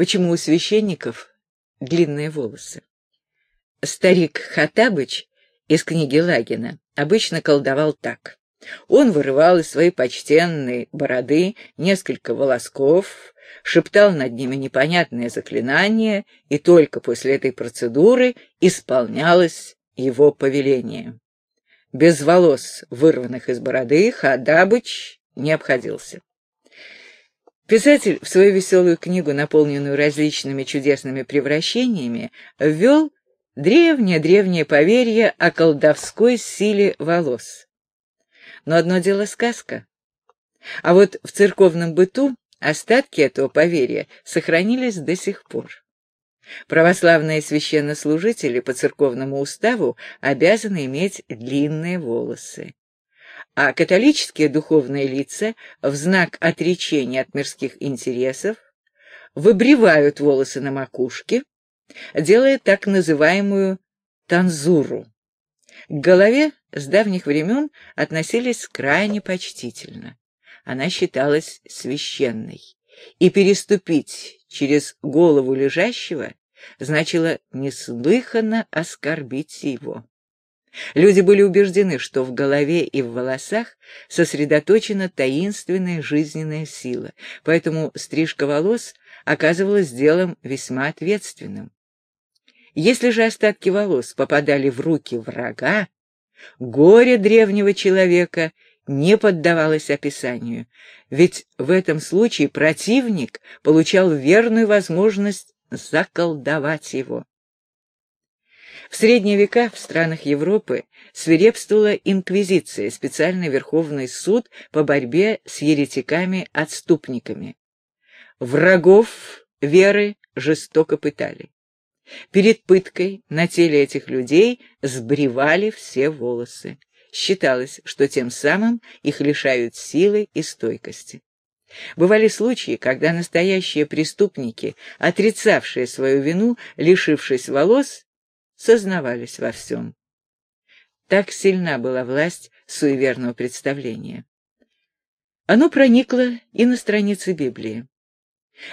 Почему у священников длинные волосы? Старик Хатабыч из книги Лагина обычно колдовал так. Он вырывал из своей почтенной бороды несколько волосков, шептал над ними непонятные заклинания, и только после этой процедуры исполнялось его повеление. Без волос, вырванных из бороды, Хадабыч не обходился. Писатель в свою веселую книгу, наполненную различными чудесными превращениями, ввел древнее-древнее поверье о колдовской силе волос. Но одно дело сказка. А вот в церковном быту остатки этого поверья сохранились до сих пор. Православные священнослужители по церковному уставу обязаны иметь длинные волосы. А католические духовные лица в знак отречения от мирских интересов выбривают волосы на макушке, делая так называемую танзуру. К голове с давних времен относились крайне почтительно. Она считалась священной, и переступить через голову лежащего значило неслыханно оскорбить его. Люди были убеждены, что в голове и в волосах сосредоточена таинственная жизненная сила, поэтому стрижка волос оказывалась делом весьма ответственным. Если же остатки волос попадали в руки врага, горе древнего человека не поддавалось описанию, ведь в этом случае противник получал верную возможность заколдовать его. В средние века в странах Европы свирепствовала инквизиция, специальный верховный суд по борьбе с еретиками-отступниками. Врагов веры жестоко пытали. Перед пыткой на теле этих людей сбривали все волосы. Считалось, что тем самым их лишают силы и стойкости. Бывали случаи, когда настоящие преступники, отрицавшие свою вину, лишившись волос, сознавались во всем. Так сильна была власть суеверного представления. Оно проникло и на страницы Библии.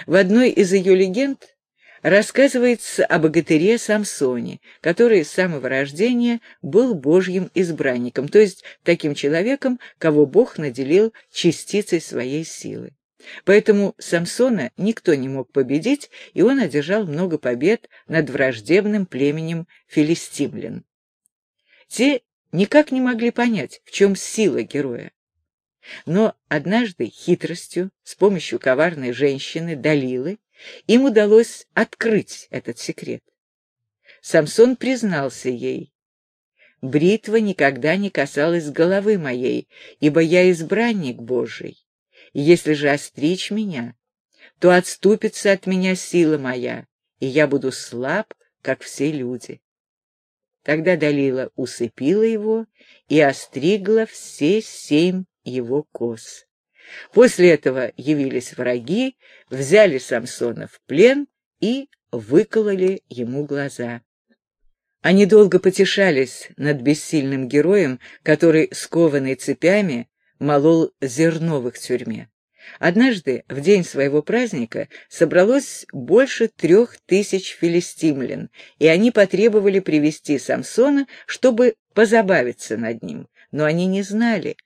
В одной из ее легенд рассказывается о богатыре Самсоне, который с самого рождения был Божьим избранником, то есть таким человеком, кого Бог наделил частицей своей силы. Поэтому Самсона никто не мог победить, и он одержал много побед над враждебным племенем филистимлян. Те никак не могли понять, в чем сила героя. Но однажды хитростью, с помощью коварной женщины Далилы, им удалось открыть этот секрет. Самсон признался ей. «Бритва никогда не касалась головы моей, ибо я избранник Божий. Если же остричь меня, то отступится от меня сила моя, и я буду слаб, как все люди». Тогда Далила усыпила его и остригла все семь его кос. После этого явились враги, взяли Самсона в плен и выкололи ему глаза. Они долго потешались над бессильным героем, который, скованный цепями, молол зерно в их тюрьме. Однажды, в день своего праздника, собралось больше трех тысяч филистимлян, и они потребовали привести Самсона, чтобы позабавиться над ним. Но они не знали,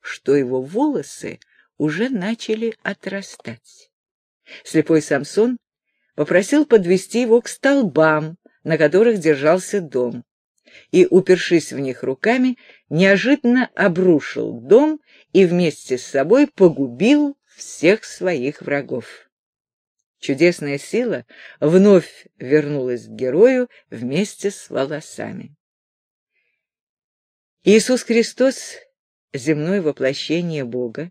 что его волосы уже начали отрастать. Слепой Самсон попросил подвести его к столбам, на которых держался дом, и, упершись в них руками, неожиданно обрушил дом и вместе с собой погубил всех своих врагов. Чудесная сила вновь вернулась к герою вместе с волосами. Иисус Христос, земное воплощение Бога,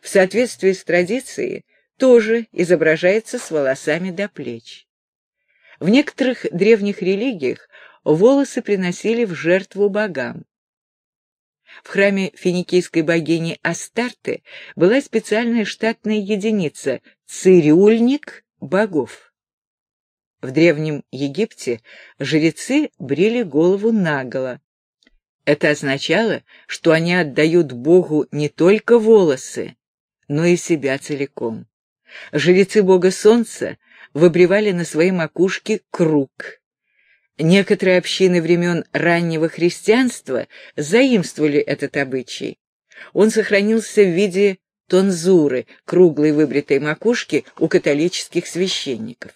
в соответствии с традицией, тоже изображается с волосами до плеч. В некоторых древних религиях волосы приносили в жертву богам. В храме финикийской богини Астарты была специальная штатная единица — цирюльник богов. В Древнем Египте жрецы брили голову наголо, это означало, что они отдают Богу не только волосы, но и себя целиком. Жрецы Бога Солнца выбривали на своей макушке круг. Некоторые общины времен раннего христианства заимствовали этот обычай. Он сохранился в виде тонзуры, круглой выбритой макушки у католических священников.